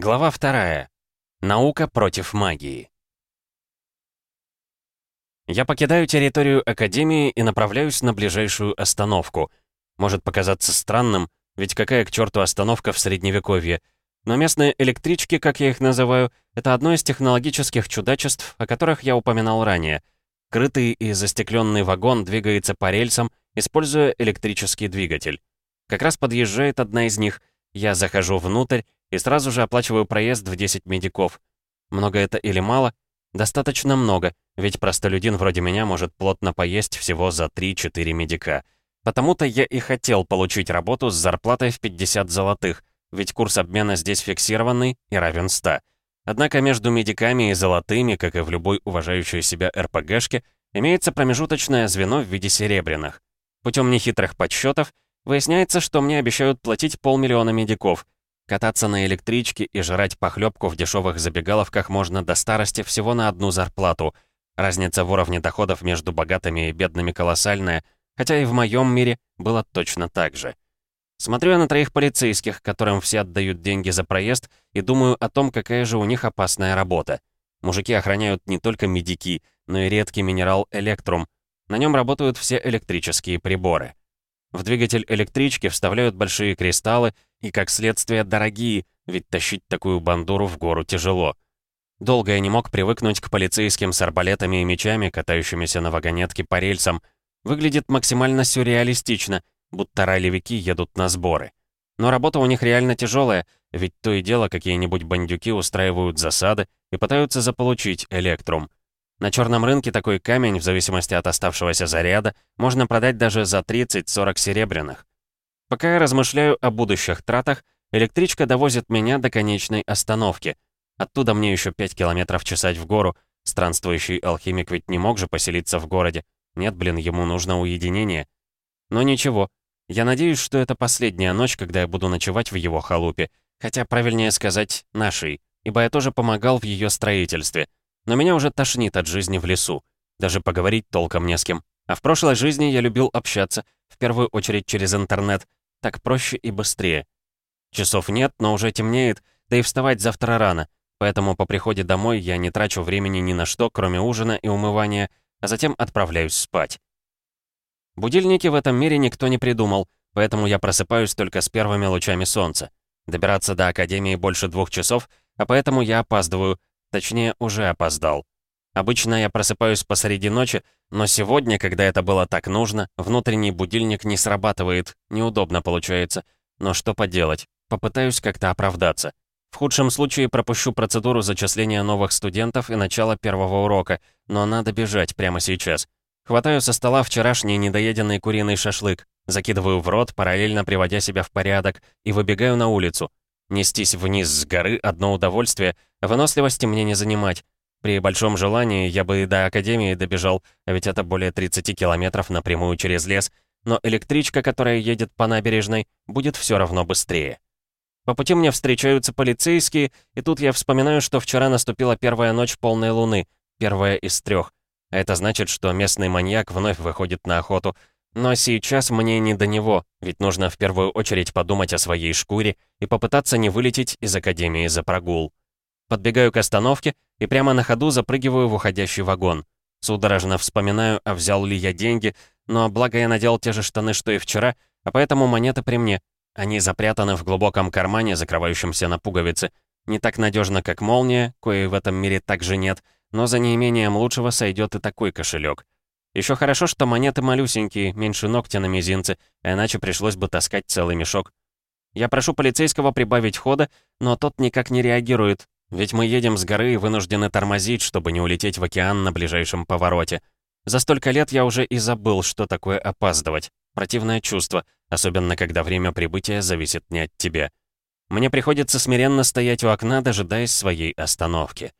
Глава вторая. Наука против магии. Я покидаю территорию Академии и направляюсь на ближайшую остановку. Может показаться странным, ведь какая к черту остановка в Средневековье? Но местные электрички, как я их называю, это одно из технологических чудачеств, о которых я упоминал ранее. Крытый и застекленный вагон двигается по рельсам, используя электрический двигатель. Как раз подъезжает одна из них, я захожу внутрь и сразу же оплачиваю проезд в 10 медиков. Много это или мало? Достаточно много, ведь простолюдин вроде меня может плотно поесть всего за 3-4 медика. Потому-то я и хотел получить работу с зарплатой в 50 золотых, ведь курс обмена здесь фиксированный и равен 100. Однако между медиками и золотыми, как и в любой уважающей себя РПГшке, имеется промежуточное звено в виде серебряных. Путем нехитрых подсчетов выясняется, что мне обещают платить полмиллиона медиков — Кататься на электричке и жрать похлебку в дешевых забегаловках можно до старости всего на одну зарплату. Разница в уровне доходов между богатыми и бедными колоссальная, хотя и в моем мире было точно так же. Смотрю я на троих полицейских, которым все отдают деньги за проезд, и думаю о том, какая же у них опасная работа. Мужики охраняют не только медики, но и редкий минерал Электрум. На нем работают все электрические приборы. В двигатель электрички вставляют большие кристаллы и, как следствие, дорогие, ведь тащить такую бандуру в гору тяжело. Долго я не мог привыкнуть к полицейским с арбалетами и мечами, катающимися на вагонетке по рельсам. Выглядит максимально сюрреалистично, будто ралевики едут на сборы. Но работа у них реально тяжелая, ведь то и дело какие-нибудь бандюки устраивают засады и пытаются заполучить электрум. На черном рынке такой камень, в зависимости от оставшегося заряда, можно продать даже за 30-40 серебряных. Пока я размышляю о будущих тратах, электричка довозит меня до конечной остановки. Оттуда мне еще 5 километров чесать в гору. Странствующий алхимик ведь не мог же поселиться в городе. Нет, блин, ему нужно уединение. Но ничего. Я надеюсь, что это последняя ночь, когда я буду ночевать в его халупе. Хотя правильнее сказать «нашей», ибо я тоже помогал в ее строительстве — но меня уже тошнит от жизни в лесу. Даже поговорить толком не с кем. А в прошлой жизни я любил общаться, в первую очередь через интернет. Так проще и быстрее. Часов нет, но уже темнеет, да и вставать завтра рано. Поэтому по приходе домой я не трачу времени ни на что, кроме ужина и умывания, а затем отправляюсь спать. Будильники в этом мире никто не придумал, поэтому я просыпаюсь только с первыми лучами солнца. Добираться до Академии больше двух часов, а поэтому я опаздываю, Точнее, уже опоздал. Обычно я просыпаюсь посреди ночи, но сегодня, когда это было так нужно, внутренний будильник не срабатывает, неудобно получается. Но что поделать, попытаюсь как-то оправдаться. В худшем случае пропущу процедуру зачисления новых студентов и начало первого урока, но надо бежать прямо сейчас. Хватаю со стола вчерашний недоеденный куриный шашлык, закидываю в рот, параллельно приводя себя в порядок, и выбегаю на улицу. Нестись вниз с горы — одно удовольствие, а выносливости мне не занимать. При большом желании я бы и до Академии добежал, а ведь это более 30 километров напрямую через лес, но электричка, которая едет по набережной, будет все равно быстрее. По пути мне встречаются полицейские, и тут я вспоминаю, что вчера наступила первая ночь полной луны, первая из трех. А это значит, что местный маньяк вновь выходит на охоту, но сейчас мне не до него, ведь нужно в первую очередь подумать о своей шкуре и попытаться не вылететь из Академии за прогул. Подбегаю к остановке и прямо на ходу запрыгиваю в уходящий вагон. Судорожно вспоминаю, а взял ли я деньги, но благо я надел те же штаны, что и вчера, а поэтому монеты при мне. Они запрятаны в глубоком кармане, закрывающемся на пуговицы. Не так надежно, как молния, кое в этом мире также нет, но за неимением лучшего сойдет и такой кошелек. Еще хорошо, что монеты малюсенькие, меньше ногтя на мизинце, иначе пришлось бы таскать целый мешок. Я прошу полицейского прибавить хода, но тот никак не реагирует, ведь мы едем с горы и вынуждены тормозить, чтобы не улететь в океан на ближайшем повороте. За столько лет я уже и забыл, что такое опаздывать. Противное чувство, особенно когда время прибытия зависит не от тебя. Мне приходится смиренно стоять у окна, дожидаясь своей остановки.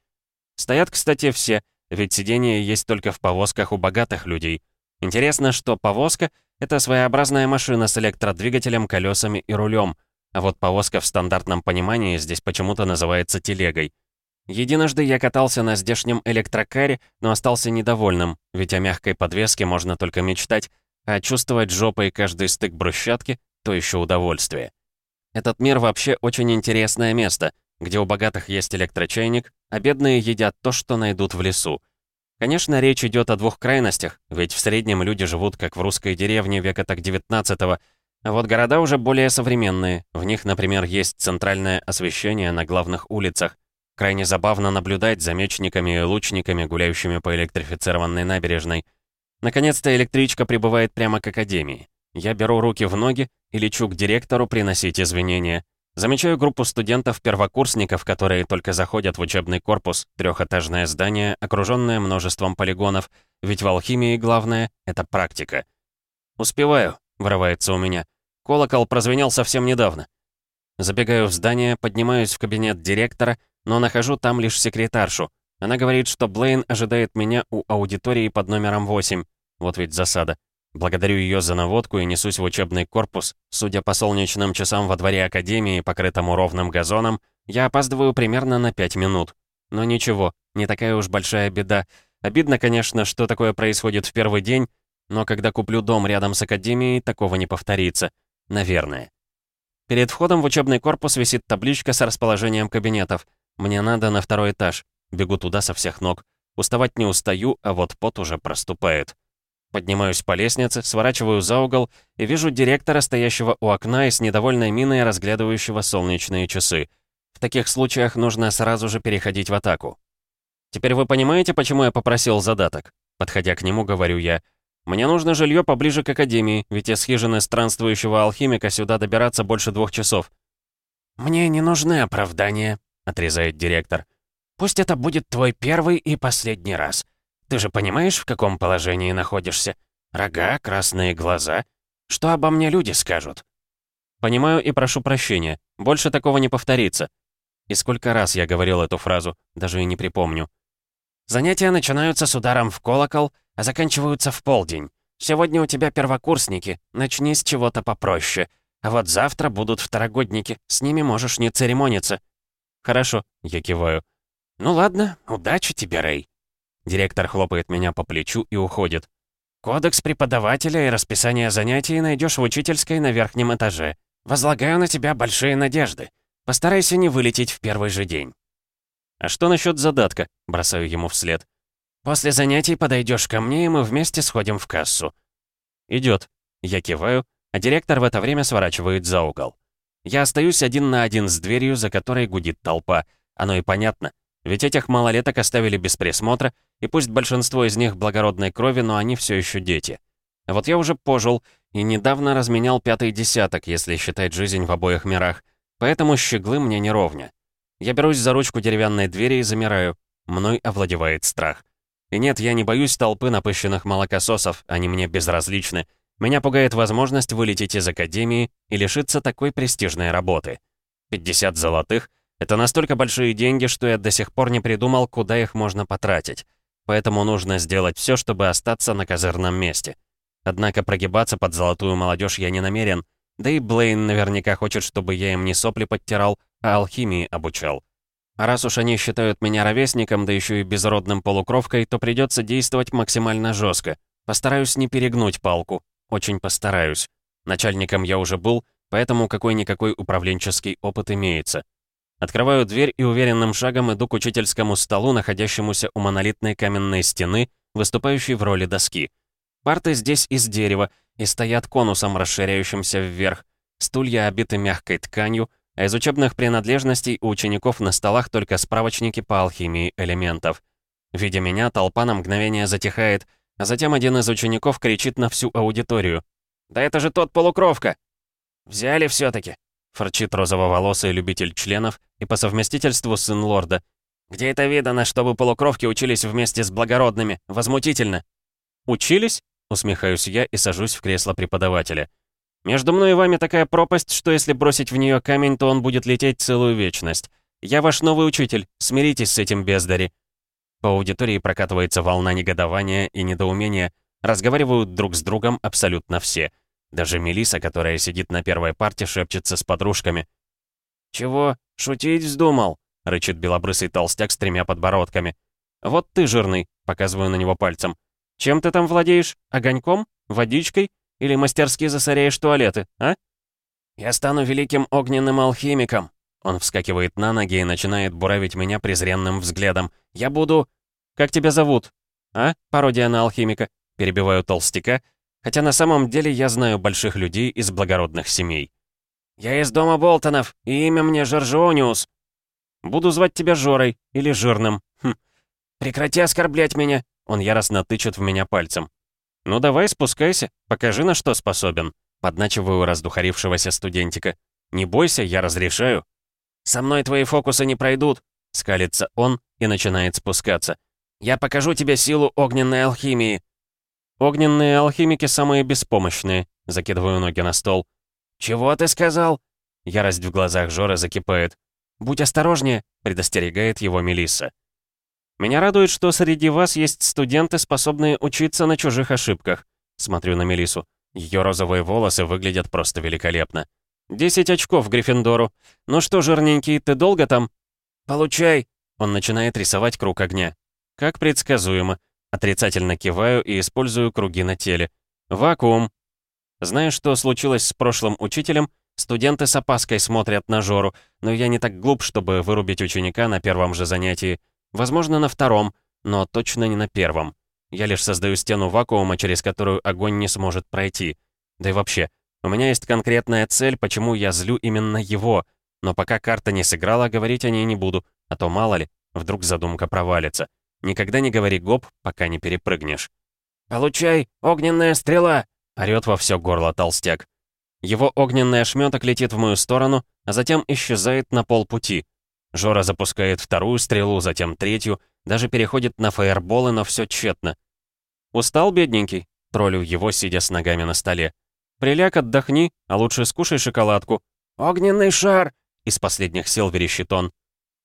Стоят, кстати, все — ведь сиденье есть только в повозках у богатых людей. Интересно, что повозка — это своеобразная машина с электродвигателем, колесами и рулем, а вот повозка в стандартном понимании здесь почему-то называется телегой. Единожды я катался на здешнем электрокаре, но остался недовольным, ведь о мягкой подвеске можно только мечтать, а чувствовать жопой каждый стык брусчатки — то еще удовольствие. Этот мир вообще очень интересное место, где у богатых есть электрочайник, а бедные едят то, что найдут в лесу. Конечно, речь идет о двух крайностях, ведь в среднем люди живут как в русской деревне века так 19-го, а вот города уже более современные. В них, например, есть центральное освещение на главных улицах. Крайне забавно наблюдать за мечниками и лучниками, гуляющими по электрифицированной набережной. Наконец-то электричка прибывает прямо к академии. Я беру руки в ноги и лечу к директору приносить извинения. Замечаю группу студентов-первокурсников, которые только заходят в учебный корпус, трехэтажное здание, окруженное множеством полигонов, ведь в алхимии главное — это практика. «Успеваю», — вырывается у меня. Колокол прозвенел совсем недавно. Забегаю в здание, поднимаюсь в кабинет директора, но нахожу там лишь секретаршу. Она говорит, что Блейн ожидает меня у аудитории под номером 8. Вот ведь засада. Благодарю ее за наводку и несусь в учебный корпус. Судя по солнечным часам во дворе академии, покрытому ровным газоном, я опаздываю примерно на 5 минут. Но ничего, не такая уж большая беда. Обидно, конечно, что такое происходит в первый день, но когда куплю дом рядом с академией, такого не повторится. Наверное. Перед входом в учебный корпус висит табличка с расположением кабинетов. Мне надо на второй этаж. Бегу туда со всех ног. Уставать не устаю, а вот пот уже проступает. Поднимаюсь по лестнице, сворачиваю за угол и вижу директора, стоящего у окна и с недовольной миной разглядывающего солнечные часы. В таких случаях нужно сразу же переходить в атаку. «Теперь вы понимаете, почему я попросил задаток?» Подходя к нему, говорю я. «Мне нужно жилье поближе к академии, ведь из хижины странствующего алхимика сюда добираться больше двух часов». «Мне не нужны оправдания», — отрезает директор. «Пусть это будет твой первый и последний раз. Ты же понимаешь, в каком положении находишься? Рога, красные глаза. Что обо мне люди скажут?» «Понимаю и прошу прощения. Больше такого не повторится». И сколько раз я говорил эту фразу, даже и не припомню. «Занятия начинаются с ударом в колокол, а заканчиваются в полдень. Сегодня у тебя первокурсники, начни с чего-то попроще. А вот завтра будут второгодники, с ними можешь не церемониться». «Хорошо», — я киваю. «Ну ладно, удачи тебе, Рэй». Директор хлопает меня по плечу и уходит. «Кодекс преподавателя и расписание занятий найдешь в учительской на верхнем этаже. Возлагаю на тебя большие надежды. Постарайся не вылететь в первый же день». «А что насчет задатка?» — бросаю ему вслед. «После занятий подойдешь ко мне, и мы вместе сходим в кассу». Идет. Я киваю, а директор в это время сворачивает за угол. Я остаюсь один на один с дверью, за которой гудит толпа. Оно и понятно. Ведь этих малолеток оставили без присмотра, и пусть большинство из них благородной крови, но они все еще дети. А вот я уже пожил и недавно разменял пятый десяток, если считать жизнь в обоих мирах, поэтому щеглы мне не ровня. Я берусь за ручку деревянной двери и замираю. Мной овладевает страх. И нет, я не боюсь толпы напыщенных молокососов, они мне безразличны. Меня пугает возможность вылететь из академии и лишиться такой престижной работы. 50 золотых — это настолько большие деньги, что я до сих пор не придумал, куда их можно потратить поэтому нужно сделать все, чтобы остаться на козырном месте. Однако прогибаться под золотую молодежь я не намерен, да и Блейн наверняка хочет, чтобы я им не сопли подтирал, а алхимии обучал. А раз уж они считают меня ровесником, да еще и безродным полукровкой, то придется действовать максимально жестко. Постараюсь не перегнуть палку. Очень постараюсь. Начальником я уже был, поэтому какой-никакой управленческий опыт имеется. Открываю дверь и уверенным шагом иду к учительскому столу, находящемуся у монолитной каменной стены, выступающей в роли доски. Парты здесь из дерева и стоят конусом, расширяющимся вверх. Стулья обиты мягкой тканью, а из учебных принадлежностей у учеников на столах только справочники по алхимии элементов. Видя меня, толпа на мгновение затихает, а затем один из учеников кричит на всю аудиторию. «Да это же тот полукровка!» «Взяли все таки Форчит розово-волосый любитель членов и по совместительству сын лорда. «Где это видано, чтобы полукровки учились вместе с благородными? Возмутительно!» «Учились?» — усмехаюсь я и сажусь в кресло преподавателя. «Между мной и вами такая пропасть, что если бросить в нее камень, то он будет лететь целую вечность. Я ваш новый учитель, смиритесь с этим бездари». По аудитории прокатывается волна негодования и недоумения. Разговаривают друг с другом абсолютно все — даже Мелиса, которая сидит на первой парте, шепчется с подружками. «Чего? Шутить вздумал?» — рычит белобрысый толстяк с тремя подбородками. «Вот ты, жирный», — показываю на него пальцем. «Чем ты там владеешь? Огоньком? Водичкой? Или мастерски засоряешь туалеты, а?» «Я стану великим огненным алхимиком. Он вскакивает на ноги и начинает буравить меня презренным взглядом. «Я буду...» «Как тебя зовут?» «А? Пародия на алхимика?» Перебиваю толстяка, хотя на самом деле я знаю больших людей из благородных семей. «Я из дома Болтонов, и имя мне Жоржиониус». «Буду звать тебя Жорой или Жирным». Хм. «Прекрати оскорблять меня!» Он яростно тычет в меня пальцем. «Ну давай, спускайся, покажи, на что способен». Подначиваю раздухарившегося студентика. «Не бойся, я разрешаю». «Со мной твои фокусы не пройдут», — скалится он и начинает спускаться. «Я покажу тебе силу огненной алхимии». «Огненные алхимики самые беспомощные», — закидываю ноги на стол. «Чего ты сказал?» Ярость в глазах Жоры закипает. «Будь осторожнее», — предостерегает его Мелисса. «Меня радует, что среди вас есть студенты, способные учиться на чужих ошибках». Смотрю на Мелису. Ее розовые волосы выглядят просто великолепно. «Десять очков Гриффиндору. Ну что, жирненький, ты долго там?» «Получай!» Он начинает рисовать круг огня. Как предсказуемо. Отрицательно киваю и использую круги на теле. Вакуум. Зная, что случилось с прошлым учителем, студенты с опаской смотрят на Жору, но я не так глуп, чтобы вырубить ученика на первом же занятии. Возможно, на втором, но точно не на первом. Я лишь создаю стену вакуума, через которую огонь не сможет пройти. Да и вообще, у меня есть конкретная цель, почему я злю именно его, но пока карта не сыграла, говорить о ней не буду, а то мало ли, вдруг задумка провалится. Никогда не говори гоп, пока не перепрыгнешь. «Получай, огненная стрела!» — орёт во всё горло толстяк. Его огненный ошметок летит в мою сторону, а затем исчезает на полпути. Жора запускает вторую стрелу, затем третью, даже переходит на фаерболы, но все тщетно. «Устал, бедненький?» — троллю его, сидя с ногами на столе. «Приляг, отдохни, а лучше скушай шоколадку». «Огненный шар!» — из последних сил верещит он.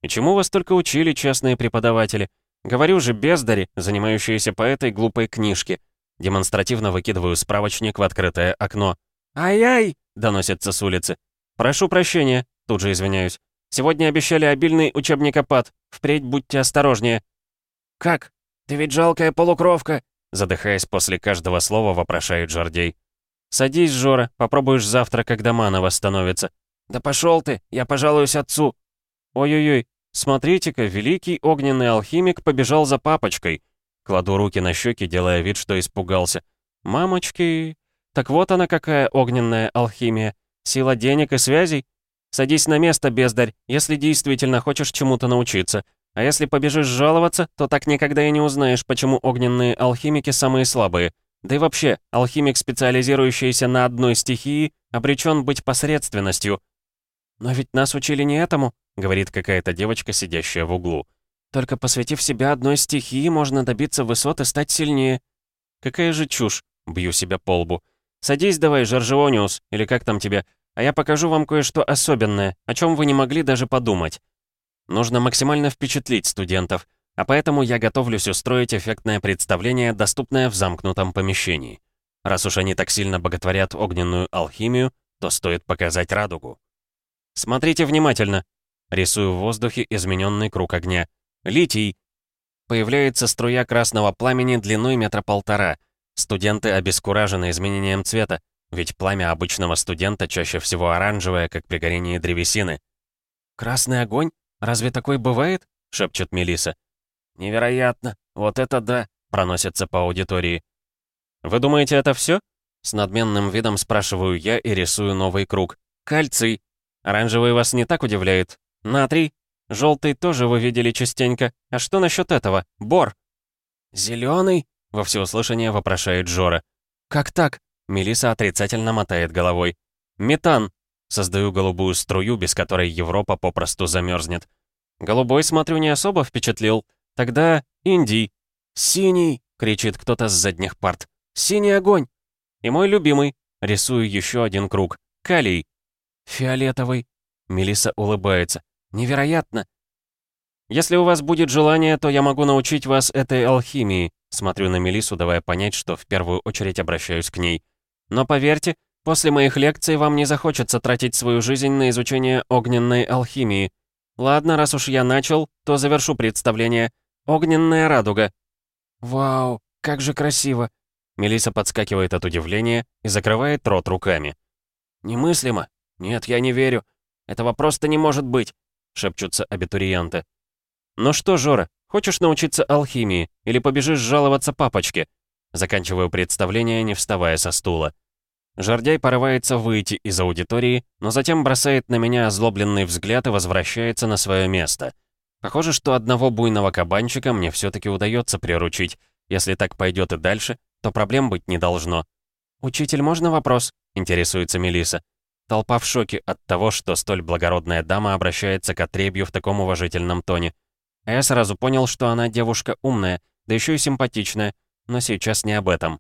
«И чему вас только учили, честные преподаватели? Говорю же, бездари, занимающиеся по этой глупой книжке». Демонстративно выкидываю справочник в открытое окно. «Ай-яй!» — доносится с улицы. «Прошу прощения», — тут же извиняюсь. Сегодня обещали обильный учебникопад. Впредь будьте осторожнее». «Как? Ты ведь жалкая полукровка!» Задыхаясь после каждого слова, вопрошает Жордей. «Садись, Жора, попробуешь завтра, когда мана восстановится». «Да пошел ты, я пожалуюсь отцу». «Ой-ой-ой, смотрите-ка, великий огненный алхимик побежал за папочкой». Кладу руки на щеки, делая вид, что испугался. «Мамочки, так вот она какая огненная алхимия. Сила денег и связей? Садись на место, бездарь, если действительно хочешь чему-то научиться. А если побежишь жаловаться, то так никогда и не узнаешь, почему огненные алхимики самые слабые. Да и вообще, алхимик, специализирующийся на одной стихии, обречен быть посредственностью. «Но ведь нас учили не этому», — говорит какая-то девочка, сидящая в углу. «Только посвятив себя одной стихии, можно добиться высот и стать сильнее». «Какая же чушь!» — бью себя по лбу. «Садись давай, Жоржиониус, или как там тебя, а я покажу вам кое-что особенное, о чем вы не могли даже подумать. Нужно максимально впечатлить студентов, а поэтому я готовлюсь устроить эффектное представление, доступное в замкнутом помещении. Раз уж они так сильно боготворят огненную алхимию, то стоит показать радугу. Смотрите внимательно. Рисую в воздухе измененный круг огня. Литий. Появляется струя красного пламени длиной метра полтора. Студенты обескуражены изменением цвета. Ведь пламя обычного студента чаще всего оранжевое, как при горении древесины. «Красный огонь? Разве такой бывает?» — шепчет Мелиса. «Невероятно! Вот это да!» — проносится по аудитории. «Вы думаете, это все? С надменным видом спрашиваю я и рисую новый круг. «Кальций! Оранжевый вас не так удивляет? Натрий? Желтый тоже вы видели частенько. А что насчет этого? Бор?» «Зеленый?» — во всеуслышание вопрошает Жора. «Как так? Мелиса отрицательно мотает головой. «Метан!» Создаю голубую струю, без которой Европа попросту замерзнет. Голубой, смотрю, не особо впечатлил. Тогда Индий. «Синий!» — кричит кто-то с задних парт. «Синий огонь!» И мой любимый. Рисую еще один круг. Калий. «Фиолетовый!» Мелиса улыбается. «Невероятно!» «Если у вас будет желание, то я могу научить вас этой алхимии», Смотрю на Мелису, давая понять, что в первую очередь обращаюсь к ней. Но поверьте, после моих лекций вам не захочется тратить свою жизнь на изучение огненной алхимии. Ладно, раз уж я начал, то завершу представление. Огненная радуга. Вау, как же красиво. Мелиса подскакивает от удивления и закрывает рот руками. Немыслимо. Нет, я не верю. «Этого просто не может быть!» — шепчутся абитуриенты. «Ну что, Жора, хочешь научиться алхимии или побежишь жаловаться папочке?» Заканчиваю представление, не вставая со стула. Жордяй порывается выйти из аудитории, но затем бросает на меня озлобленный взгляд и возвращается на свое место. Похоже, что одного буйного кабанчика мне все таки удается приручить. Если так пойдет и дальше, то проблем быть не должно. «Учитель, можно вопрос?» — интересуется Мелиса. Толпа в шоке от того, что столь благородная дама обращается к отребью в таком уважительном тоне. А я сразу понял, что она девушка умная, да еще и симпатичная, но сейчас не об этом.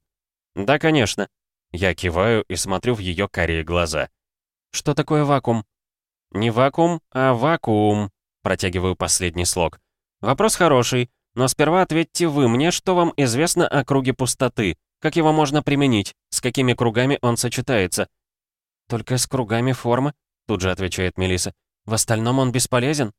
«Да, конечно». Я киваю и смотрю в ее карие глаза. «Что такое вакуум?» «Не вакуум, а вакуум», протягиваю последний слог. «Вопрос хороший, но сперва ответьте вы мне, что вам известно о круге пустоты, как его можно применить, с какими кругами он сочетается». «Только с кругами формы», — тут же отвечает Мелиса. «В остальном он бесполезен».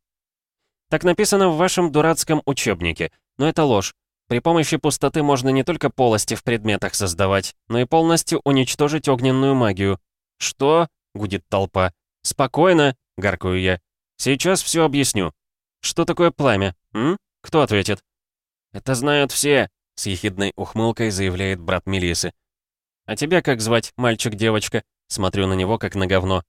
«Так написано в вашем дурацком учебнике, но это ложь. При помощи пустоты можно не только полости в предметах создавать, но и полностью уничтожить огненную магию. «Что?» — гудит толпа. «Спокойно!» — гаркую я. «Сейчас все объясню. Что такое пламя? М? Кто ответит?» «Это знают все!» — с ехидной ухмылкой заявляет брат Мелисы. «А тебя как звать, мальчик-девочка?» Смотрю на него, как на говно.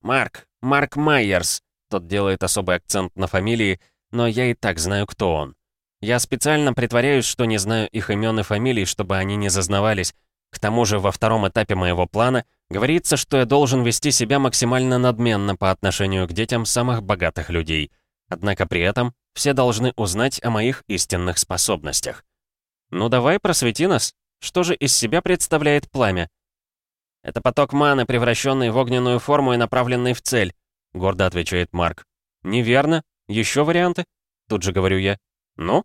«Марк! Марк Майерс!» Тот делает особый акцент на фамилии, но я и так знаю, кто он. Я специально притворяюсь, что не знаю их имен и фамилий, чтобы они не зазнавались. К тому же во втором этапе моего плана говорится, что я должен вести себя максимально надменно по отношению к детям самых богатых людей. Однако при этом все должны узнать о моих истинных способностях. Ну давай, просвети нас. Что же из себя представляет пламя? Это поток маны, превращенный в огненную форму и направленный в цель, гордо отвечает Марк. Неверно. Еще варианты? Тут же говорю я. «Ну?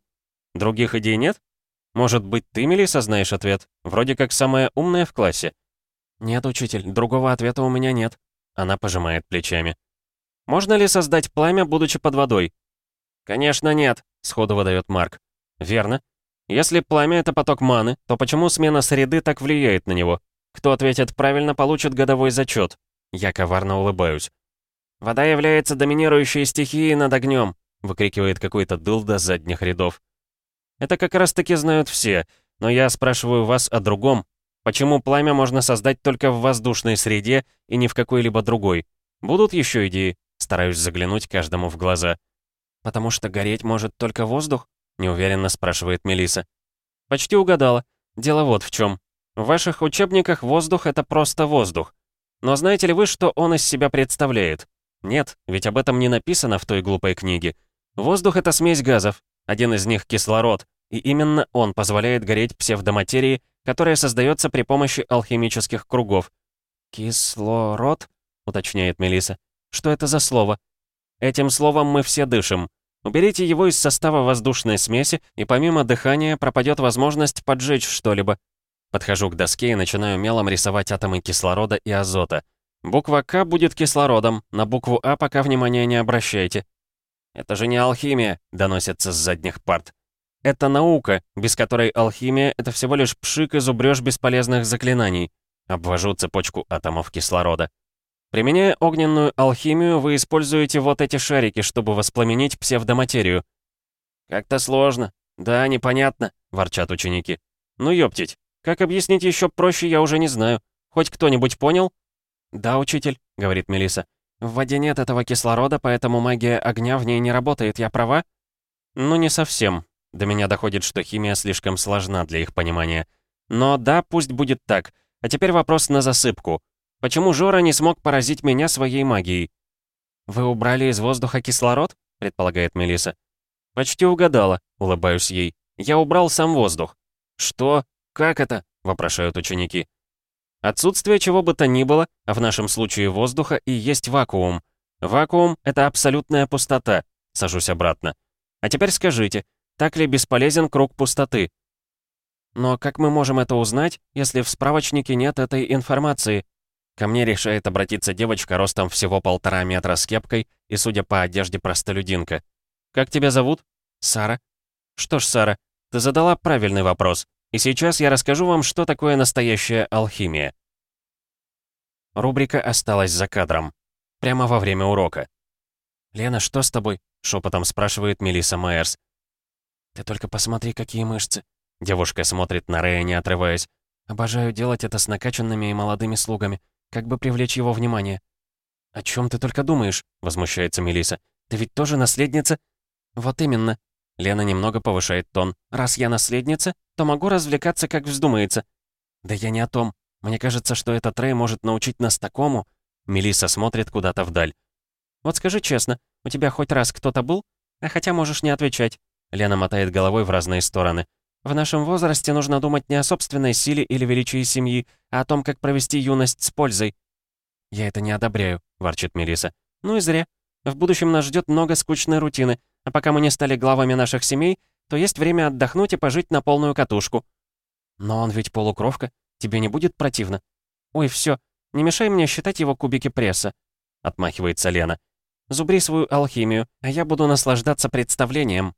Других идей нет? Может быть, ты, Мелисса, знаешь ответ? Вроде как самая умная в классе». «Нет, учитель, другого ответа у меня нет». Она пожимает плечами. «Можно ли создать пламя, будучи под водой?» «Конечно нет», — сходу выдает Марк. «Верно. Если пламя — это поток маны, то почему смена среды так влияет на него? Кто ответит правильно, получит годовой зачет. Я коварно улыбаюсь. «Вода является доминирующей стихией над огнем. — выкрикивает какой-то дылда с задних рядов. «Это как раз-таки знают все, но я спрашиваю вас о другом. Почему пламя можно создать только в воздушной среде и не в какой-либо другой? Будут еще идеи?» Стараюсь заглянуть каждому в глаза. «Потому что гореть может только воздух?» — неуверенно спрашивает Мелиса. «Почти угадала. Дело вот в чем. В ваших учебниках воздух — это просто воздух. Но знаете ли вы, что он из себя представляет? Нет, ведь об этом не написано в той глупой книге. Воздух — это смесь газов, один из них — кислород, и именно он позволяет гореть псевдоматерии, которая создается при помощи алхимических кругов. «Кислород?» — уточняет Мелиса. «Что это за слово?» «Этим словом мы все дышим. Уберите его из состава воздушной смеси, и помимо дыхания пропадет возможность поджечь что-либо». Подхожу к доске и начинаю мелом рисовать атомы кислорода и азота. Буква «К» будет кислородом, на букву «А» пока внимания не обращайте. «Это же не алхимия», — доносится с задних парт. «Это наука, без которой алхимия — это всего лишь пшик и зубрёж бесполезных заклинаний». Обвожу цепочку атомов кислорода. Применяя огненную алхимию, вы используете вот эти шарики, чтобы воспламенить псевдоматерию. «Как-то сложно. Да, непонятно», — ворчат ученики. «Ну ёптить, как объяснить еще проще, я уже не знаю. Хоть кто-нибудь понял?» «Да, учитель», — говорит Мелиса. В воде нет этого кислорода, поэтому магия огня в ней не работает, я права? Ну, не совсем. До меня доходит, что химия слишком сложна для их понимания. Но да, пусть будет так. А теперь вопрос на засыпку. Почему Жора не смог поразить меня своей магией? «Вы убрали из воздуха кислород?» — предполагает Мелиса. «Почти угадала», — улыбаюсь ей. «Я убрал сам воздух». «Что? Как это?» — вопрошают ученики. Отсутствие чего бы то ни было, а в нашем случае воздуха, и есть вакуум. Вакуум — это абсолютная пустота. Сажусь обратно. А теперь скажите, так ли бесполезен круг пустоты? Но как мы можем это узнать, если в справочнике нет этой информации? Ко мне решает обратиться девочка ростом всего полтора метра с кепкой и, судя по одежде, простолюдинка. «Как тебя зовут?» «Сара». «Что ж, Сара, ты задала правильный вопрос. И сейчас я расскажу вам, что такое настоящая алхимия. Рубрика осталась за кадром. Прямо во время урока. «Лена, что с тобой?» — шепотом спрашивает Мелисса Майерс. «Ты только посмотри, какие мышцы!» Девушка смотрит на Рэя, не отрываясь. «Обожаю делать это с накачанными и молодыми слугами, как бы привлечь его внимание». «О чем ты только думаешь?» — возмущается Мелиса. «Ты ведь тоже наследница?» «Вот именно». Лена немного повышает тон. «Раз я наследница, то могу развлекаться, как вздумается». «Да я не о том. Мне кажется, что этот Рэй может научить нас такому...» Мелиса смотрит куда-то вдаль. «Вот скажи честно, у тебя хоть раз кто-то был? А хотя можешь не отвечать». Лена мотает головой в разные стороны. «В нашем возрасте нужно думать не о собственной силе или величии семьи, а о том, как провести юность с пользой». «Я это не одобряю», — ворчит Мелиса. «Ну и зря. В будущем нас ждет много скучной рутины, а пока мы не стали главами наших семей, то есть время отдохнуть и пожить на полную катушку». «Но он ведь полукровка. Тебе не будет противно?» «Ой, все, не мешай мне считать его кубики пресса», — отмахивается Лена. «Зубри свою алхимию, а я буду наслаждаться представлением».